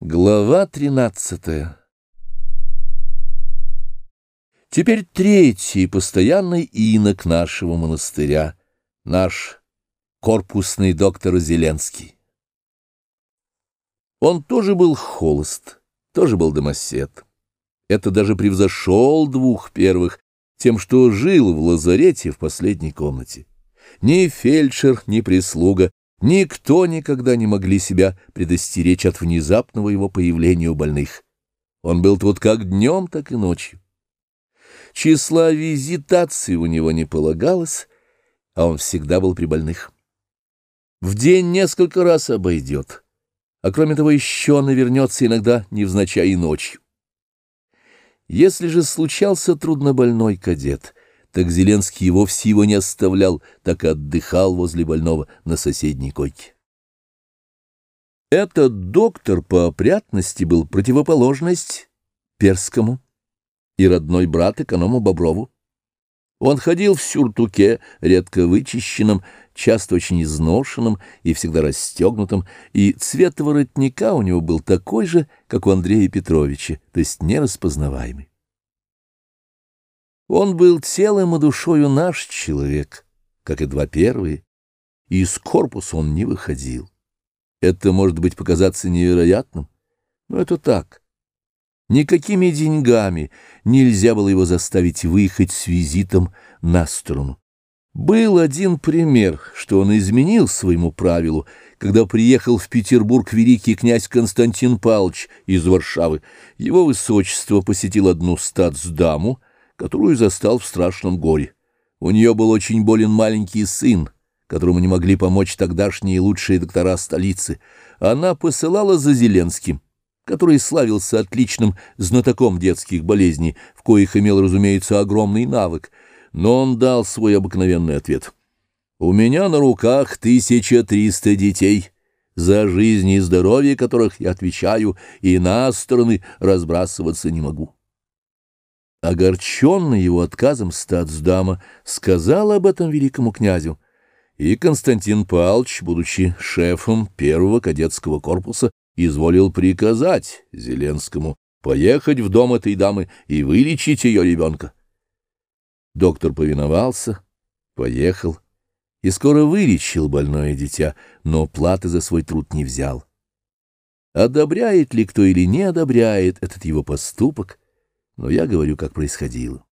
Глава тринадцатая Теперь третий постоянный инок нашего монастыря, наш корпусный доктор Зеленский. Он тоже был холост, тоже был домосед. Это даже превзошел двух первых, тем, что жил в лазарете в последней комнате. Ни фельдшер, ни прислуга Никто никогда не могли себя предостеречь от внезапного его появления у больных. Он был тут как днем, так и ночью. Числа визитаций у него не полагалось, а он всегда был при больных. В день несколько раз обойдет, а кроме того еще навернется иногда невзначай и ночью. Если же случался труднобольной кадет — так Зеленский вовсе его не оставлял, так и отдыхал возле больного на соседней койке. Этот доктор по опрятности был противоположность Перскому и родной брат эконому Боброву. Он ходил в сюртуке, редко вычищенном, часто очень изношенном и всегда расстегнутом, и цвет воротника у него был такой же, как у Андрея Петровича, то есть нераспознаваемый. Он был телом и душою наш человек, как и два первые, и из корпуса он не выходил. Это может быть показаться невероятным, но это так. Никакими деньгами нельзя было его заставить выехать с визитом на сторону. Был один пример, что он изменил своему правилу, когда приехал в Петербург великий князь Константин Павлович из Варшавы. Его высочество посетил одну статсдаму, которую застал в страшном горе. У нее был очень болен маленький сын, которому не могли помочь тогдашние лучшие доктора столицы. Она посылала за Зеленским, который славился отличным знатоком детских болезней, в коих имел, разумеется, огромный навык. Но он дал свой обыкновенный ответ. «У меня на руках 1300 детей» за жизнь и здоровье которых я отвечаю, и на стороны разбрасываться не могу. Огорченный его отказом статсдама сказал об этом великому князю, и Константин Павлович, будучи шефом первого кадетского корпуса, изволил приказать Зеленскому поехать в дом этой дамы и вылечить ее ребенка. Доктор повиновался, поехал и скоро вылечил больное дитя, но платы за свой труд не взял. Одобряет ли кто или не одобряет этот его поступок — но я говорю, как происходило.